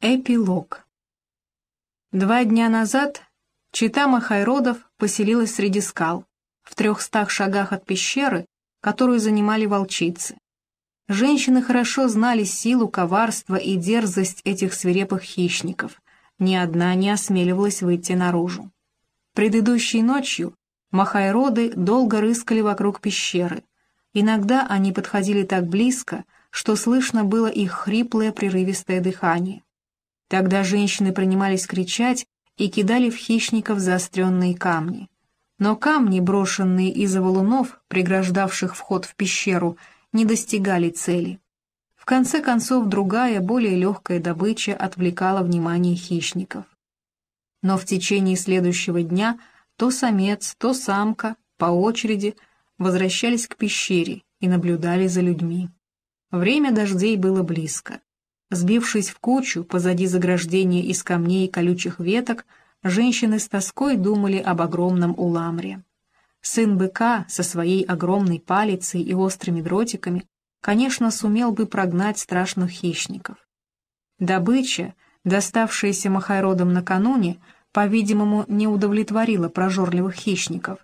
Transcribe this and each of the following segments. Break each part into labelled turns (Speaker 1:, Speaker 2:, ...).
Speaker 1: Эпилог Два дня назад чита Махайродов поселилась среди скал, в трехстах шагах от пещеры, которую занимали волчицы. Женщины хорошо знали силу, коварство и дерзость этих свирепых хищников. Ни одна не осмеливалась выйти наружу. Предыдущей ночью Махайроды долго рыскали вокруг пещеры. Иногда они подходили так близко, что слышно было их хриплое прерывистое дыхание. Тогда женщины принимались кричать и кидали в хищников заостренные камни. Но камни, брошенные из-за валунов, преграждавших вход в пещеру, не достигали цели. В конце концов, другая, более легкая добыча отвлекала внимание хищников. Но в течение следующего дня то самец, то самка по очереди возвращались к пещере и наблюдали за людьми. Время дождей было близко. Сбившись в кучу позади заграждения из камней и колючих веток, женщины с тоской думали об огромном уламре. Сын быка со своей огромной палицей и острыми дротиками, конечно, сумел бы прогнать страшных хищников. Добыча, доставшаяся Махайродам накануне, по-видимому, не удовлетворила прожорливых хищников,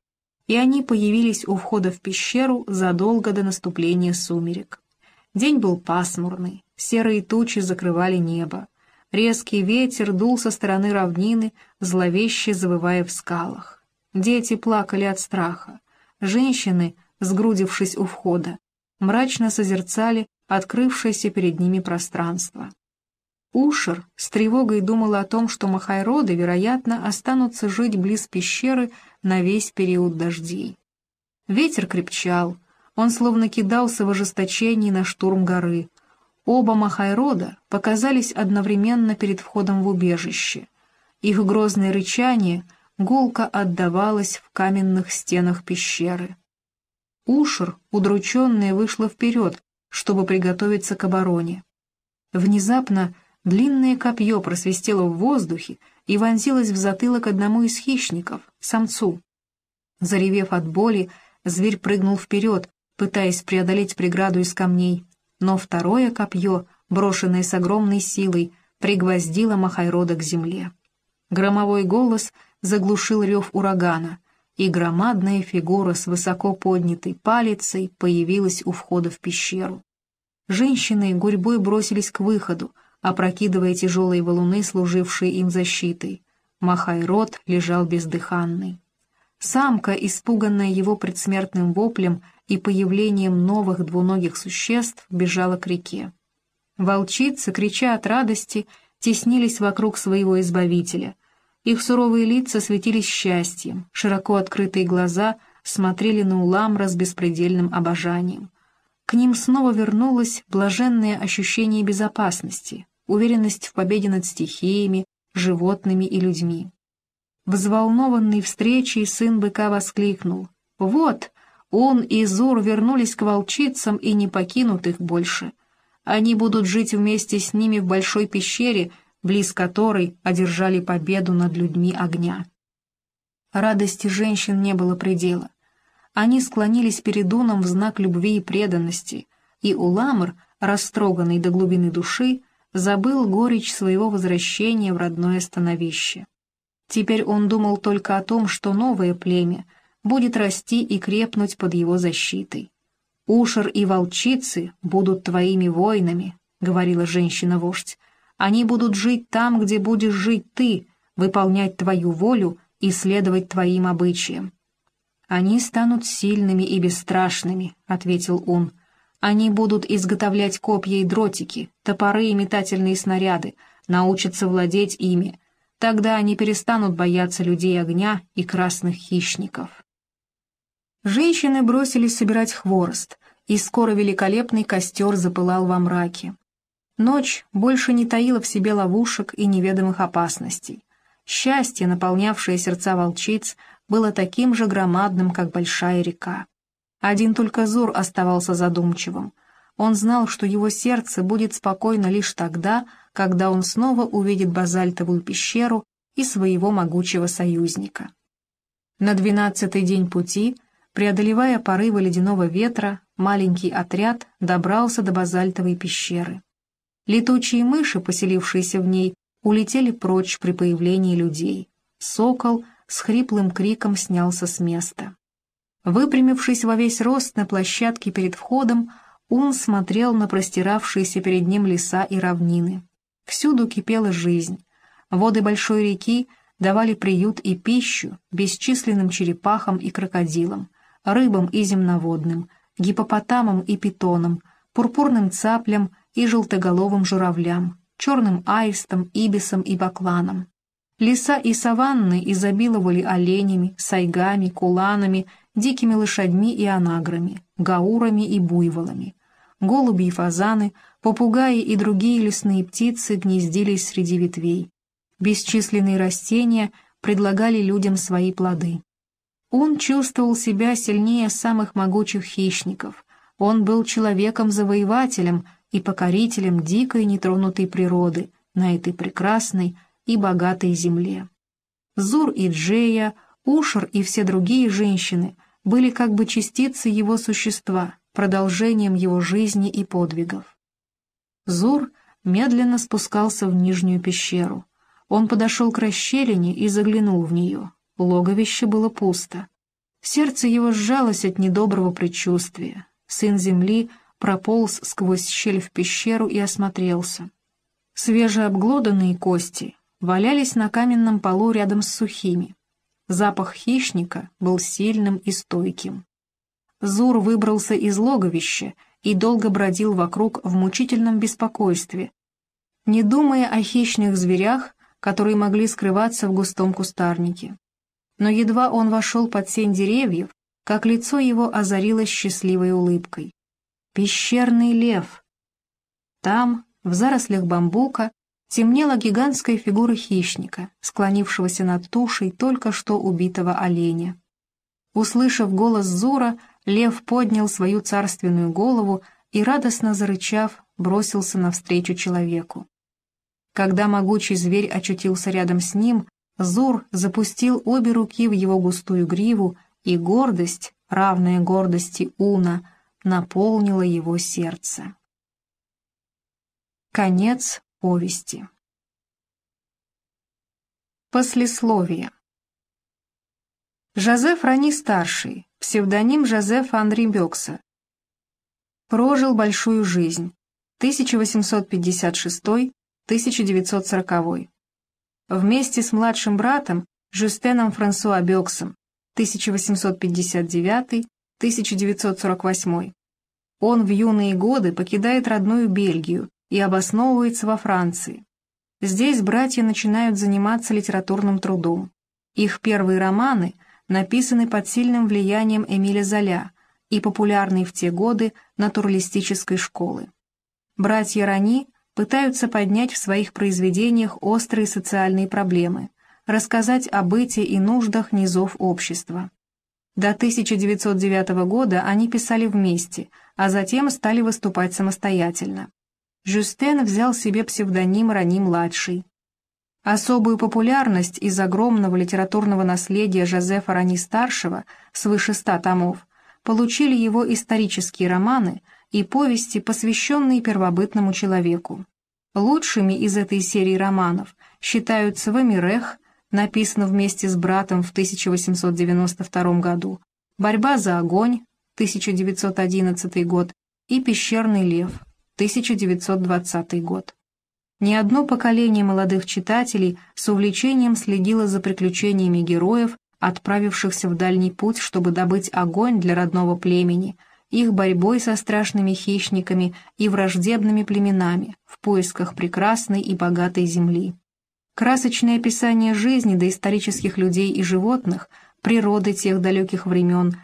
Speaker 1: и они появились у входа в пещеру задолго до наступления сумерек. День был пасмурный, серые тучи закрывали небо. Резкий ветер дул со стороны равнины, зловеще завывая в скалах. Дети плакали от страха. Женщины, сгрудившись у входа, мрачно созерцали открывшееся перед ними пространство. Ушер с тревогой думал о том, что махайроды, вероятно, останутся жить близ пещеры на весь период дождей. Ветер крепчал, он словно кидался в ожесточении на штурм горы. Оба Махайрода показались одновременно перед входом в убежище. Их грозное рычание гулко отдавалось в каменных стенах пещеры. Ушер, удрученная, вышла вперед, чтобы приготовиться к обороне. Внезапно длинное копье просвистело в воздухе и вонзилось в затылок одному из хищников, самцу. Заревев от боли, зверь прыгнул вперед, пытаясь преодолеть преграду из камней, но второе копье, брошенное с огромной силой, пригвоздило Махайрода к земле. Громовой голос заглушил рев урагана, и громадная фигура с высоко поднятой палицей появилась у входа в пещеру. Женщины гурьбой бросились к выходу, опрокидывая тяжелые валуны, служившие им защитой. Махайрод лежал бездыханный. Самка, испуганная его предсмертным воплем, и появлением новых двуногих существ бежала к реке. Волчицы, крича от радости, теснились вокруг своего избавителя. Их суровые лица светились счастьем, широко открытые глаза смотрели на Уламра с беспредельным обожанием. К ним снова вернулось блаженное ощущение безопасности, уверенность в победе над стихиями, животными и людьми. Взволнованный встречей сын быка воскликнул. «Вот, он и Зур вернулись к волчицам и не покинут их больше. Они будут жить вместе с ними в большой пещере, близ которой одержали победу над людьми огня. Радости женщин не было предела. Они склонились перед Уном в знак любви и преданности, и Уламр, растроганный до глубины души, забыл горечь своего возвращения в родное становище. Теперь он думал только о том, что новое племя — будет расти и крепнуть под его защитой. «Ушер и волчицы будут твоими воинами», — говорила женщина-вождь. «Они будут жить там, где будешь жить ты, выполнять твою волю и следовать твоим обычаям». «Они станут сильными и бесстрашными», — ответил он. «Они будут изготовлять копья и дротики, топоры и метательные снаряды, научатся владеть ими. Тогда они перестанут бояться людей огня и красных хищников». Женщины бросились собирать хворост, и скоро великолепный костер запылал во мраке. Ночь больше не таила в себе ловушек и неведомых опасностей. Счастье, наполнявшее сердца волчиц, было таким же громадным, как большая река. Один только Зур оставался задумчивым. Он знал, что его сердце будет спокойно лишь тогда, когда он снова увидит базальтовую пещеру и своего могучего союзника. На двенадцатый день пути Преодолевая порывы ледяного ветра, маленький отряд добрался до базальтовой пещеры. Летучие мыши, поселившиеся в ней, улетели прочь при появлении людей. Сокол с хриплым криком снялся с места. Выпрямившись во весь рост на площадке перед входом, он смотрел на простиравшиеся перед ним леса и равнины. Всюду кипела жизнь. Воды большой реки давали приют и пищу бесчисленным черепахам и крокодилам, рыбам и земноводным, гипопотамам и питонам, пурпурным цаплям и желтоголовым журавлям, черным аистам, ибисам и бакланам. Леса и саванны изобиловали оленями, сайгами, куланами, дикими лошадьми и анаграми, гаурами и буйволами. Голуби и фазаны, попугаи и другие лесные птицы гнездились среди ветвей. Бесчисленные растения предлагали людям свои плоды. Он чувствовал себя сильнее самых могучих хищников. Он был человеком-завоевателем и покорителем дикой нетронутой природы на этой прекрасной и богатой земле. Зур и Джея, Ушер и все другие женщины были как бы частицы его существа, продолжением его жизни и подвигов. Зур медленно спускался в нижнюю пещеру. Он подошел к расщелине и заглянул в нее. Логовище было пусто. Сердце его сжалось от недоброго предчувствия. Сын земли прополз сквозь щель в пещеру и осмотрелся. Свежеобглоданные кости валялись на каменном полу рядом с сухими. Запах хищника был сильным и стойким. Зур выбрался из логовища и долго бродил вокруг в мучительном беспокойстве, не думая о хищных зверях, которые могли скрываться в густом кустарнике. Но едва он вошел под сень деревьев, как лицо его озарилось счастливой улыбкой. Пещерный лев! Там, в зарослях бамбука, темнела гигантская фигура хищника, склонившегося над тушей только что убитого оленя. Услышав голос Зура, лев поднял свою царственную голову и, радостно зарычав, бросился навстречу человеку. Когда могучий зверь очутился рядом с ним, Зур запустил обе руки в его густую гриву, и гордость, равная гордости Уна, наполнила его сердце. Конец повести. Послесловие. Жозеф Рани-старший, псевдоним Жозефа Анри Бекса, прожил большую жизнь, 1856 1940. Вместе с младшим братом Жюстеном Франсуа Бёксом 1859-1948. Он в юные годы покидает родную Бельгию и обосновывается во Франции. Здесь братья начинают заниматься литературным трудом. Их первые романы написаны под сильным влиянием Эмиля Золя и популярны в те годы натуралистической школы. Братья Рани пытаются поднять в своих произведениях острые социальные проблемы, рассказать о быте и нуждах низов общества. До 1909 года они писали вместе, а затем стали выступать самостоятельно. Жюстен взял себе псевдоним Рани-младший. Особую популярность из огромного литературного наследия Жозефа Рани-старшего, свыше ста томов, получили его исторические романы – и повести, посвященные первобытному человеку. Лучшими из этой серии романов считаются «Вамирех», написан вместе с братом в 1892 году, «Борьба за огонь», 1911 год, и «Пещерный лев», 1920 год. Ни одно поколение молодых читателей с увлечением следило за приключениями героев, отправившихся в дальний путь, чтобы добыть огонь для родного племени – их борьбой со страшными хищниками и враждебными племенами в поисках прекрасной и богатой земли. Красочное описание жизни доисторических людей и животных, природы тех далеких времен,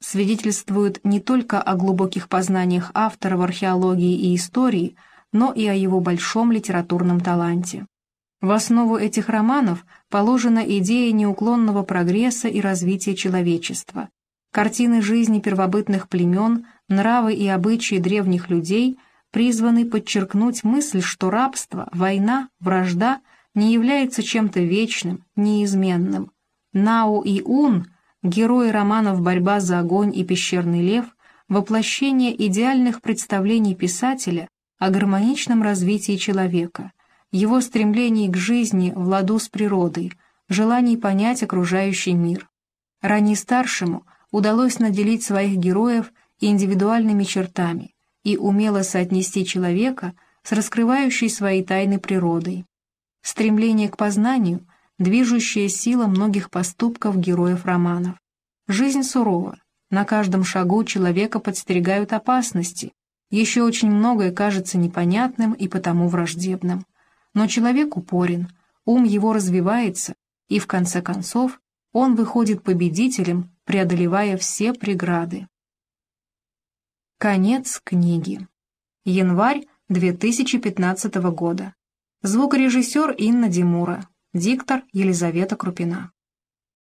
Speaker 1: свидетельствуют не только о глубоких познаниях автора в археологии и истории, но и о его большом литературном таланте. В основу этих романов положена идея неуклонного прогресса и развития человечества, Картины жизни первобытных племен, нравы и обычаи древних людей призваны подчеркнуть мысль, что рабство, война, вражда не являются чем-то вечным, неизменным. Нау и Ун, герои романов «Борьба за огонь» и «Пещерный лев», воплощение идеальных представлений писателя о гармоничном развитии человека, его стремлении к жизни в ладу с природой, желании понять окружающий мир. Ранее старшему удалось наделить своих героев индивидуальными чертами и умело соотнести человека с раскрывающей свои тайны природой. Стремление к познанию – движущая сила многих поступков героев романов. Жизнь сурова, на каждом шагу человека подстерегают опасности, еще очень многое кажется непонятным и потому враждебным. Но человек упорен, ум его развивается, и в конце концов он выходит победителем, преодолевая все преграды. Конец книги. Январь 2015 года. Звукорежиссер Инна Димура. Диктор Елизавета Крупина.